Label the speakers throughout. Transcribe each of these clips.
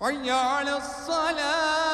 Speaker 1: حي على الصلاة.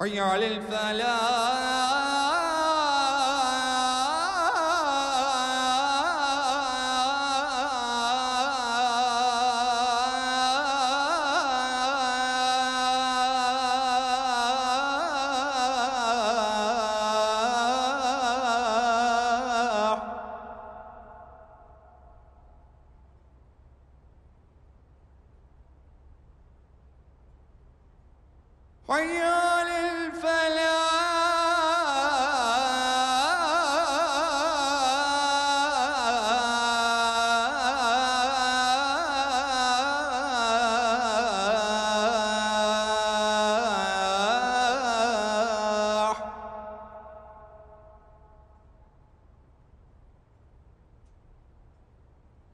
Speaker 1: حي على الفلاح. حي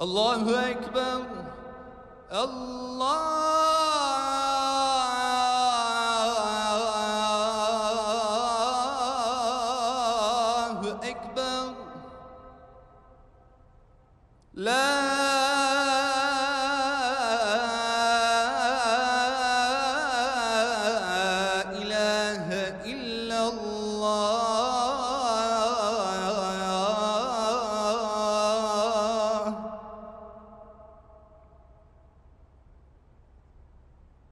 Speaker 1: الله أكبر الله